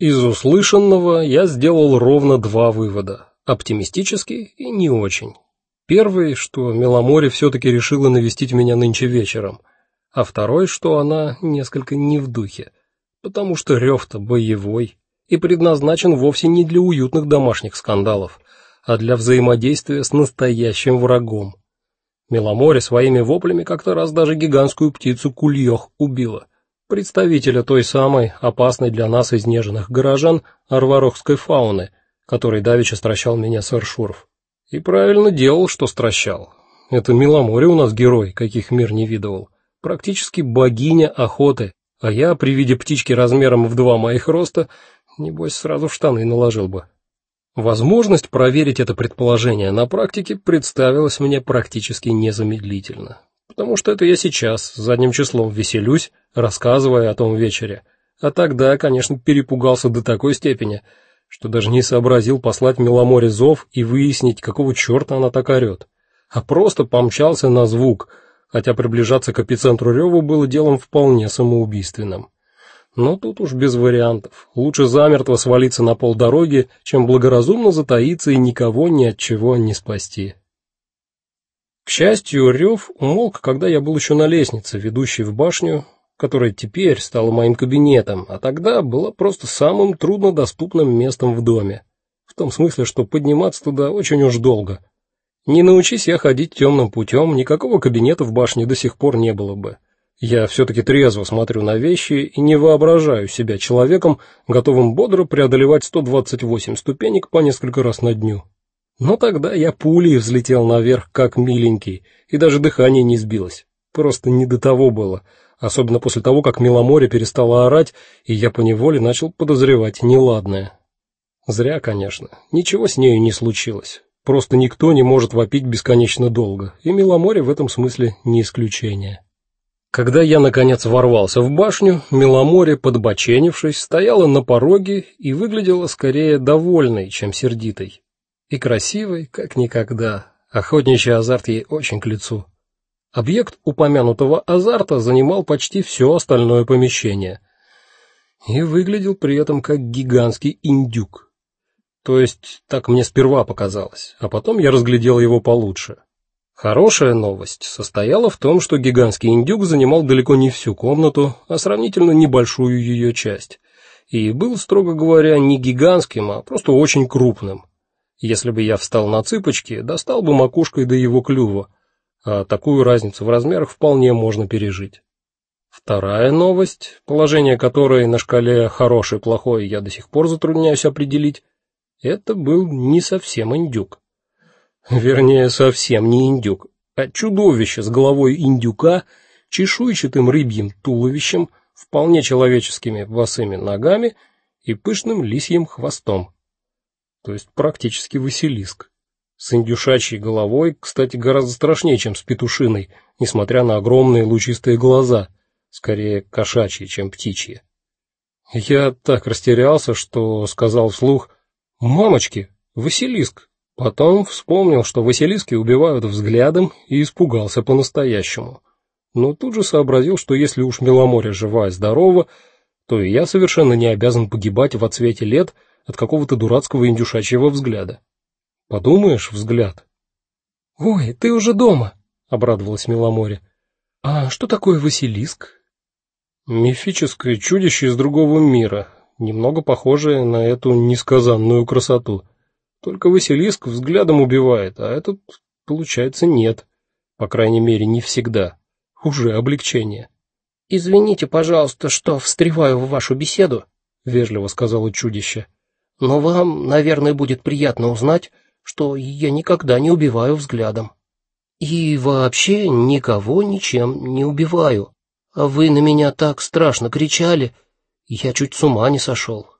Из услышанного я сделал ровно два вывода: оптимистический и не очень. Первый, что Меломоре все таки решила навестить меня нынче вечером, а второй, что она несколько не в духе, потому что рев-то боевой и предназначен вовсе не для уютных домашних скандалов, а для взаимодействия с настоящим врагом. Меломоре своими воплями как-то раз даже гигантскую птицу кульёх убила представителя той самой опасной для нас изнеженных горожан арварохской фауны, который давеча стращал меня сэр Шуров. И правильно делал, что стращал. Это Миломоре у нас герой, каких мир не видывал. Практически богиня охоты, а я при виде птички размером в два моих роста, небось, сразу в штаны наложил бы. Возможность проверить это предположение на практике представилась мне практически незамедлительно потому что это я сейчас задним числом веселюсь, рассказывая о том вечере. А тогда, конечно, перепугался до такой степени, что даже не сообразил послать Миломоре зов и выяснить, какого чёрта она так орёт, а просто помчался на звук, хотя приближаться к эпицентру рёва было делом вполне самоубийственным. Но тут уж без вариантов. Лучше замертво свалиться на полдороги, чем благоразумно затаиться и никого ни от чего не спасти. К счастью, рев умолк, когда я был еще на лестнице, ведущей в башню, которая теперь стала моим кабинетом, а тогда была просто самым труднодоступным местом в доме. В том смысле, что подниматься туда очень уж долго. Не научись я ходить темным путем, никакого кабинета в башне до сих пор не было бы. Я все таки трезво смотрю на вещи и не воображаю себя человеком, готовым бодро преодолевать 128 ступенек по несколько раз на дню. Но тогда я пулей взлетел наверх, как миленький, и даже дыхание не сбилось. Просто не до того было, особенно после того, как Миломоре перестала орать, и я поневоле начал подозревать неладное. Зря, конечно. Ничего с нею не случилось. Просто никто не может вопить бесконечно долго, и Миломоре в этом смысле не исключение. Когда я наконец ворвался в башню, Миломоре, подбоченившись, стояла на пороге и выглядела скорее довольной, чем сердитой и красивой, как никогда. Охотничий азарт ей очень к лицу. Объект упомянутого азарта занимал почти все остальное помещение и выглядел при этом как гигантский индюк. То есть, так мне сперва показалось, а потом я разглядел его получше. Хорошая новость состояла в том, что гигантский индюк занимал далеко не всю комнату, а сравнительно небольшую ее часть, и был, строго говоря, не гигантским, а просто очень крупным. Если бы я встал на цыпочки, достал бы макушкой до его клюва, а такую разницу в размерах вполне можно пережить. Вторая новость, положение которой на шкале хороший плохой я до сих пор затрудняюсь определить, это был не совсем индюк. Вернее, совсем не индюк, а чудовище с головой индюка, чешуйчатым рыбьим туловищем, вполне человеческими босыми ногами и пышным лисьим хвостом то есть практически Василиск. С индюшачьей головой, кстати, гораздо страшнее, чем с петушиной, несмотря на огромные лучистые глаза, скорее кошачьи, чем птичьи. Я так растерялся, что сказал вслух: "Мамочки, Василиск". Потом вспомнил, что Василиски убивают взглядом, и испугался по-настоящему. Но тут же сообразил, что если уж Миломоре жива и здорова, то и я совершенно не обязан погибать в отсвете лет от какого-то дурацкого индюшачьего взгляда. Подумаешь, взгляд. Ой, ты уже дома, обрадовалась Миломоре. А что такое Василиск? Мифическое чудище из другого мира, немного похожее на эту несказанную красоту. Только Василиск взглядом убивает, а этот, получается, нет. По крайней мере, не всегда. Уже облегчение. Извините, пожалуйста, что встреваю в вашу беседу, вежливо сказала чудище. Но вам, наверное, будет приятно узнать, что я никогда не убиваю взглядом. И вообще никого ничем не убиваю. А вы на меня так страшно кричали, я чуть с ума не сошел.